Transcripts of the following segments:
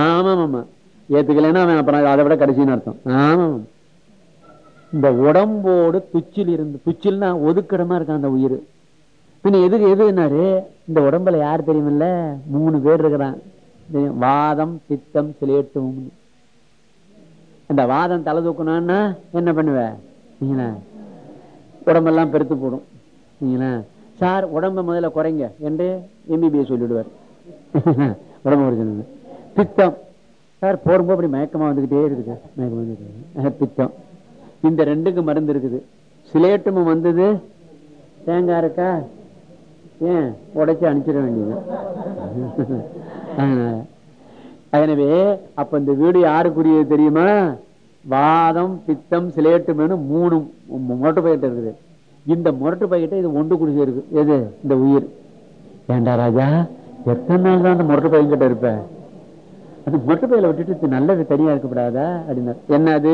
ஆமா ஆமா ஏத்துக்கலைன்னா அவன் அப்புறம் அதை விட கடைசின்னு அர்த்தம். ஆமா இந்த உடம்போடு துச்சில் இருந்து துச்சில்னா ஒதுக்கிடமா இருக்கான் அந்த உயிர். பின்ன எது எதுனாரு இந்த உடம்புல யார் தெரியுமில்ல? மூணு பேர் இருக்கிறான். வாதம் பித்தம் சிலேட்டும் இந்த வாதம் தலை தூக்கணும்னா என்ன பண்ணுவ? நீங்களா? உடம்பெல்லாம் பெருத்து போடும். சார் உடம்பை முதல்ல குறைங்க. என்று எம்பிபிஎஸ் சொல்லிடுவார். உடம்பு குறைச்சல் பித்தம். சார் போரும்போது அப்படி மயக்கமா வந்துக்கிட்டே இருக்குது மயக்கம் வந்துட்டு பித்தம். இந்த ரெண்டுக்கு மருந்து இருக்குது. சிலேட்டமும் வந்தது. தேங்காய் இருக்கா? ஏன்? உடைச்சி அனுப்பிச்சிட வேண்டியது. எனவே அப்ப இந்த வீடு யாருக்குரியது தெரியுமா? வாதம் பித்தம் சிலேட்டுமேனு மூணு முரட்டு பையிட்ட இருக்குது. இந்த முரட்டு பையிட்ட இது ஒன்று குடிச்சிருக்கு எது? இந்த உயிர். ஏண்டா ராஜா? எத்தனை நாள் தான் அந்த முரட்டு பையன்கிட்ட இருப்ப அந்த முரட்டு பையில விட்டுட்டு நல்லது தனியா இருக்கப்படாதா அப்படின்னா என்ன அது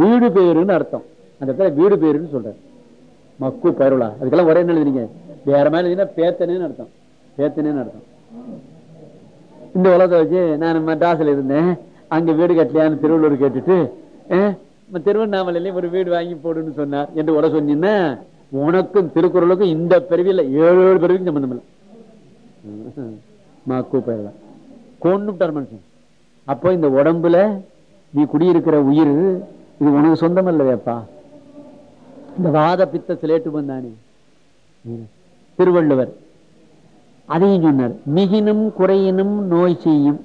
வீடு பேருன்னு அர்த்தம். அந்த இடத்துல வீடு பேருன்னு சொல்றாரு. மக்கு பருளா. அதுக்கெல்லாம் ஒரே என்ன எழுதுறீங்க? வேற மாதிரி எழுதினா பேத்தனேன்னு அர்த்தம். பேத்தனேன்னு அர்த்தம். இந்த உலகத்தை வச்சு நான் மெட்ராஸில் இருந்தேன். அங்க வீடு கட்டலையான்னு திருவள்ளூர் கேட்டுட்டு திருவண்ணாமலையிலே ஒரு வீடு வாங்கி போடுன்னு சொன்னார். என்று உட சொன்னீங்கன்னா உனக்கும் திருக்குறளுக்கும் இந்த பிறவியில் ஏழு ஏழு பிறவிக்கும் சம்பந்தம் இல்லை கூப்பிடலாம் கொண்டுட்டார் மனுஷன். அப்போ இந்த உடம்புல நீ குடியிருக்கிற உயிர் இது உனக்கு சொந்தம் இல்லையாப்பா இந்த வாத பித்த சிலேட்டு வந்தானே. திருவள்ளுவர் அதையும் சொன்னார். மிகினும் குறையினும் நோய் செய்யும்.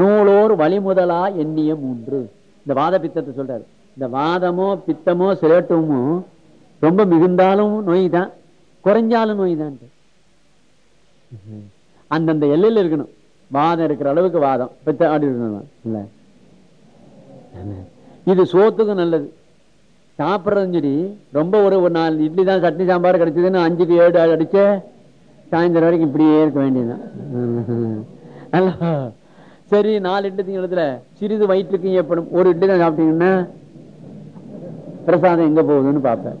நூலோர் வழிமுதலா எண்ணிய மூன்று. இந்த வாத பித்தத்தை சொல்றாரு. இந்த வாதமோ பித்தமோ சிலேட்டமோ ரொம்ப மிகுந்தாலும் நோய் தான். குறைஞ்சாலும் நோய் தான். அந்தந்த எல்லையில இருக்கணும். வாதம் இருக்கிற அளவுக்கு வாதம். பெற்ற ஆடி இருக்கணும். இல்ல. இது சோத்துக்கும் நல்லது. சாப்பிட்றதும் சரி. ரொம்ப ஒரு ஒரு நாலு இட்லி தான் சட்னி சாம்பார் கிடைச்சதுன்னு அஞ்சுக்கு ஏழு அடிச்ச சாயந்தரம் வரைக்கும் இப்படியே இருக்க வேண்டியதுதான். சரி நாலு இட்லி திங்கிறதுல சிறிது வயிற்றுக்கு ஏற்படும். ஒரு இட்லி தான் சாப்பிட்டீங்கன்னா பிரசாதம் எங்க போகுதுன்னு பார்ப்பேன்.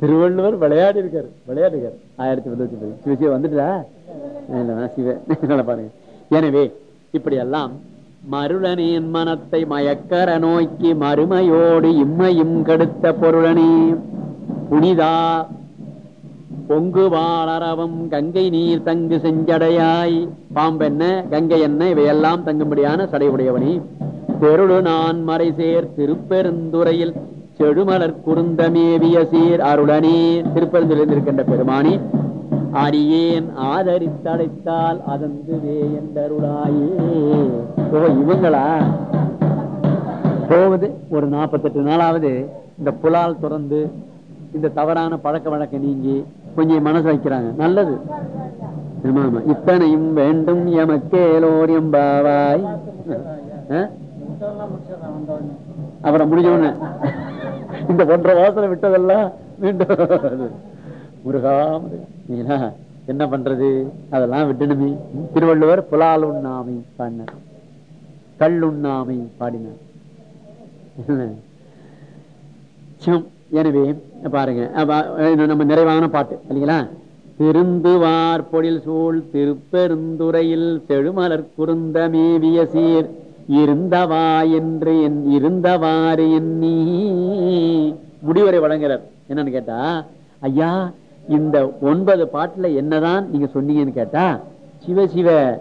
திருவள்ளுவர் விளையாடி இருக்காரு விளையாடி இருக்காரு ஆயிரத்தி தொள்ளாயிரத்தி சிவசிவ வந்துட்டா? சிவ. பாருங்க. எனவே இப்படியெல்லாம் மருளனின் மனத்தை மயக்கர நோக்கி மறுமையோடு இம்மையும் கெடுத்த பொருளனே. புனிதா பொங்கு வாளரவம் கங்கை நீர் தங்கு செஞ்சடையாய். பாம்பென்ன கங்கை என்ன இவையெல்லாம் தங்கும்படியான சடையுடையவனே. பெருளு நான் மறை சேர் திருப்பெருந்துறையில் செடுமலர் குருந்தமேவிய சீர் அருளனே. திருப்பெருந்துறையில் பெருமானி அரியேன் ஆதரித்தடைத்தால் அதந்துவே என்றருளாயே. ஓ இவங்களா? போகுது ஒரு நாற்பத்தெட்டு நாளாவது இந்த புலால் துறந்து இந்த தவறான பழக்க வழக்க நீங்கி கொஞ்சம் மனசு வைக்கிறாங்க. நல்லது. ஆமா, ஆமா. இத்தனையும் வேண்டும் எமக்கேலோர் எம்பாவாய். அஹ்? அப்புறம் முடிஞ்ச உடனே. இந்த ஒன்றரை வாசனை விட்டதெல்லாம் மீண்டும் முருகாமது என்ன பண்றது? அதெல்லாம் விட்டுனுமே திருவள்ளுவர் புலால் உண்ணாமை பாடினார். கல் உண்ணாமை பாடினார் எனவே பாருங்க. நம்ம நிறைவான பாட்டு இல்லைங்களா? திருந்துவார் பொழில் சூழ் திருப்பெருந்துறையில் செழுமலர் குறுந்த மேவிய சீர். இருந்தவா என்று என் இருந்தவாறு எண்ணி முடிவரை வழங்குறார் என்னன்னு கேட்டா ஐயா இந்த ஒன்பது பாட்டுல என்னதான் நீங்க சொன்னீங்கன்னு கேட்டா சிவ சிவ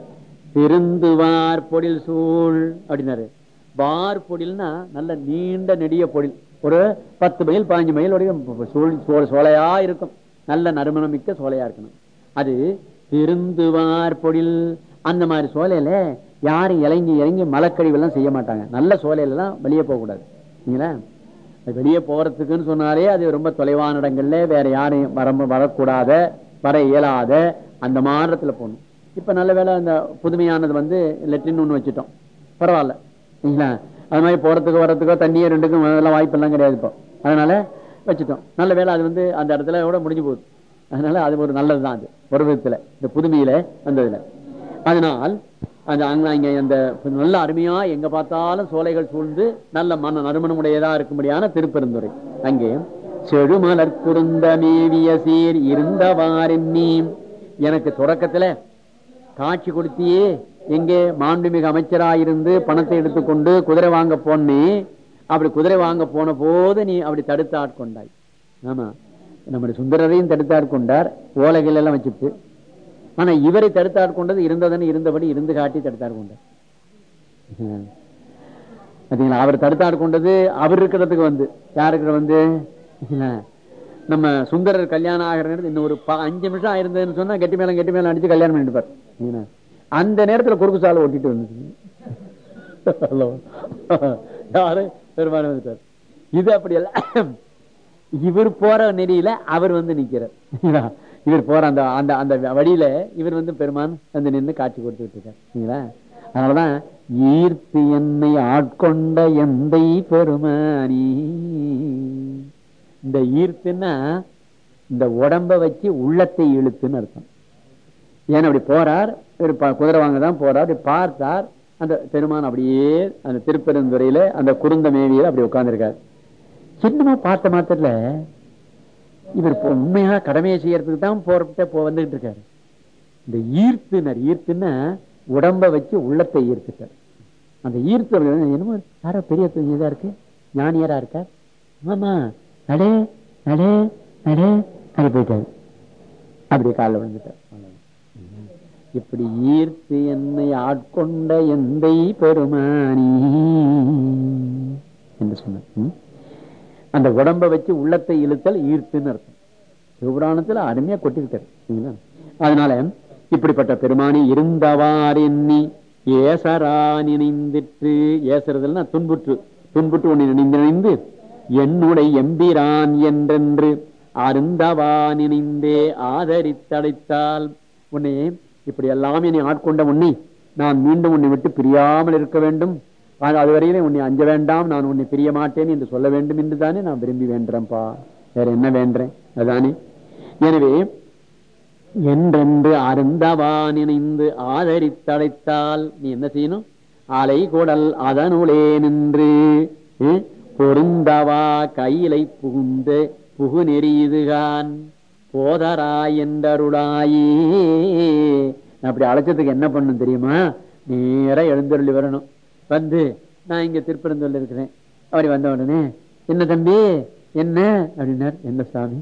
திருந்துவார் பொடில் சூழ் அப்படின்னாரு. வார் பொடில்னா நல்ல நீண்ட நெடிய பொடில். ஒரு பத்து மைல் பதினஞ்சு மைல் வரைக்கும் சோழ- சோலையா இருக்கும். நல்ல நறுமணம் மிக்க சோலையா இருக்கணும். அது திருந்துவார் பொடில் அந்த மாதிரி சோலையில யாரும் இறங்கி இறங்கி மலக்கழிவுலாம் செய்ய மாட்டாங்க. நல்ல சோலையில எல்லாம் வெளியே போக கூடாது. அது வெளியே போறதுக்குன்னு சொன்னாலே அது ரொம்ப தொலைவான இடங்கள்ல வேற யாரையும் வர வரக்கூடாத வர இயலாத அந்த மாநிலத்தில் போகணும். இப்ப நல்ல வேளை அந்த புதுமையானது வந்து லெட்டின் ஒண்ணு வச்சுட்டோம். பரவாயில்ல. சரிங்களா அது மாதிரி போகிறதுக்கோ வர்றதுக்கோ தண்ணியே ரெண்டுக்கும் அதெல்லாம் வாய்ப்பெல்லாம் கிடையாது இப்போ. அதனால வச்சுட்டோம். நல்ல வேளை அது வந்து அந்த இடத்துல கூட முடிஞ்சு போகுது. அதனால அது ஒரு நல்லதுதான் அது. ஒரு விதத்தில். இந்த புதுமையில வந்ததுல. அதனால் அந்த அங்கே அந்த நல்ல அருமையா எங்க பார்த்தாலும் சோலைகள் சூழ்ந்து நல்ல மன நறுமணமுடையதா இருக்கும்படியான திருப்பெருந்துறை. அங்கே செழுமலர் குருந்த மேவிய சீர் இருந்தவாறெண்ணி எனக்கு தொடக்கத்துல காட்சி கொடுத்தியே எங்கே மாண்புமிகு அமைச்சராயிருந்து பணத்தை எடுத்துக்கொண்டு குதிரை வாங்க போனே. அப்படி குதிரை வாங்க போன போது நீ அப்படி தடுத்து ஆட்கொண்டாய். ஆமா நம்முடைய சுந்தரரையும் தடுத்து ஆட்கொண்டார். ஓலைகள் எல்லாம் வச்சுட்டு ஆனா இவரை தடுத்து கொண்டது இருந்ததுன்னு இருந்தபடி இருந்து காட்டி தடுத்து ஆட்கொண்டார் பாத்தீங்களா? அவர் தடுத்து அவர் இருக்கிறதுக்கு வந்து. யாருக்கு வந்து? நம்ம சுந்தரர் கல்யாணம் ஆகிற நேரத்தில் இன்னும் ஒரு அஞ்சு நிமிஷம் ஆயிருந்ததுன்னு சொன்னா கெட்டி மேலம் கெட்டி மேலம் அடிச்சு கல்யாணம் பண்ணிட்டு அந்த நேரத்துல குறுக்கு சாலை ஓட்டிட்டு வந்துச்சு. யாரு? பெருமாள் வந்துட்டார். இது அப்படி அல்ல. இவர் போற நெறியில அவர் வந்து நிக்கிறார். இவர் போற அந்த அந்த அந்த வழியில இவர் வந்து பெருமான் வந்து நின்று காட்சி கொடுத்துட்டு இருக்கார் சரிங்களா? அதனாலதான் ஈர்த்து என்னை ஆட்கொண்ட எந்தை பெருமானி. இந்த ஈர்த்துன்னா இந்த உடம்ப வச்சு உள்ளத்தை இழுத்துன்னு அர்த்தம். ஏன்னா அப்படி போறார்? இவர் ப- குதிரை வாங்க தான் போறார். அப்படி பார்த்தார். அந்த பெருமான் அப்படியே அந்த திருப்பெருந்துறையில அந்த குருந்த மேவியில அப்படி உட்கார்ந்திருக்கார். சின்னமா பார்த்த மாத்திரத்துல இவர் இப்ப உண்மையா கடமையை செய்யறதுக்கு தான் போறப்ப போ வந்துகிட்டு இருக்காரு. இந்த ஈர்த்துனர் ஈர்த்துன்னா உடம்ப வச்சு உள்ளத்தை ஈர்த்துட்டார். அந்த ஈர்த்து என்னமோ யாரோ பெரிய இதா இருக்கு? ஞானியரா இருக்கார். ஆமா நடே நடே நடே அப்படி போயிட்டாரு. அப்படி காலில் விழுந்துட்டார். இப்படி ஈர்த்து என்னை ஆட்கொண்ட எந்தை பெருமானி என்று சொன்னார். அந்த உடம்ப வச்சு உள்ளத்தை இழுத்தல் ஈர்த்துன்னு அர்த்தம். சிவபுராணத்துல அருமையா கொட்டிருக்காரு சரிங்களா? அதனால இப்படிப்பட்ட பெருமானி இருந்தவார் எண்ணி ஏசரா நினைந்திற்று. ஏசறதுன்னா துன்புற்று. துன்புற்று ஒன்று நினைந்து நினைந்து என்னுடைய எம்பிரான் என்றென்று அருந்தவா நினைந்தே ஆதரித்தடைத்தால் உன்னை இப்படி எல்லாம் என்னை ஆட்கொண்ட உன்னை நான் மீண்டும் உன்னை விட்டு பிரியாமல் இருக்க வேண்டும். அது அதுவரையிலே உன்னை அஞ்ச வேண்டாம் நான் உன்னை பிரிய மாட்டேன் என்று சொல்ல வேண்டும் என்று தானே நான் விரும்பி வேண்டேன்ப்பா வேற என்ன வேண்டேன் அதானே? எனவே என்றென்று அருந்தவா இணைந்து ஆதரித்தடைத்தால் நீ என்ன செய்யணும்? அலை குடல் அதனுளே நின்று பொருந்தவா கையிலை புகுந்து புகு நெறியுதுகான். போதராய் என்றருளாயே. அப்படி அழைச்சதுக்கு என்ன பண்ணும் தெரியுமா? நேர எழுந்தருளி வரணும். வந்து நான் இங்க திருப்பரந்தூர்ல இருக்கிறேன். அப்படி வந்த உடனே என்ன தம்பி என்ன? அப்படின்னார் என்ன சாமி?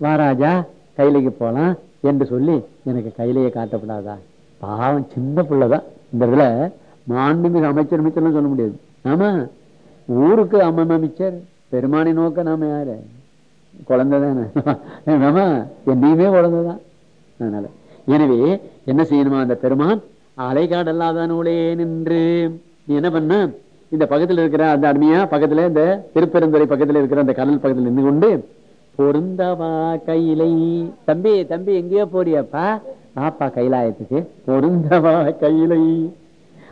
வாராஜா கைலைக்கு போலாம் என்று சொல்லி எனக்கு கையிலேயே காட்டப்படாதா? பாவம் சின்ன பிள்ளைதான் இந்த இதுல மாண்புமிகு அமைச்சர் அமைச்சர்லாம் சொல்ல முடியாது. ஆமா ஊருக்கு அம்மன் அமைச்சர் பெருமானை நோக்க நாம யாரு? குழந்தை தானே. ஆமா என்னையுமே குழந்தைதான் அதனால. எனவே என்ன செய்யணுமா அந்த பெருமான்? அலைகாடல்லாத நூலே நின்று நீ என்ன பண்ண? இந்த பக்கத்துல இருக்கிற அந்த அருமையா பக்கத்துல இந்த திருப்பெருந்துறை பக்கத்துல இருக்கிற அந்த கடல் பக்கத்துல நின்று கொண்டு பொருந்தவா கையிலை. தம்பி தம்பி எங்கேயோ போறியாப்பா? பாப்பா கைலாயத்துக்கு. பொருந்தவா கையிலை.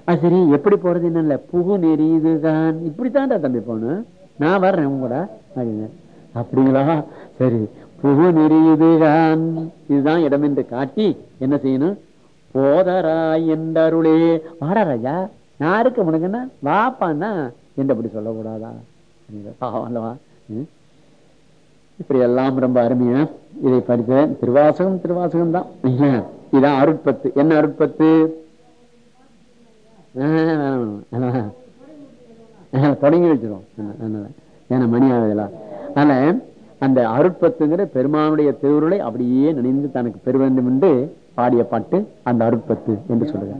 அது சரி எப்படி போறது என்னல்ல புகு நெறியுதுதான். இப்படித்தான்டா தம்பி போகணும் நான் வர்றேன் உங்க கூட. அப்படின்னு. அப்படிங்களா? சரி புகு நெறியுதுதான். இதுதான் இடம் என்று காட்டி என்ன செய்யணும்? போதராய் என்றருளே. வாடா ராஜா. நான் இருக்க உனக்குன்னா வாப்பான்னா என்று அப்படி சொல்லக்கூடாதா? பாவம்லவா இப்படி எல்லாம் ரொம்ப அருமையா இதை படித்த திருவாசகம் திருவாசகம் தான். இதான் அருட்பத்து. என்ன அருட்பத்து? தொடங்கி வச்சிடும் ஏன்னா மணி ஆகுதுல. அதனால அந்த அருட்பத்துங்கிற பெருமானுடைய திருவுருளை அப்படியே நினைந்து தனக்கு பெற வேண்டும் என்று பாடிய பாட்டு அந்த அருட்பத்து என்று சொல்லுங்க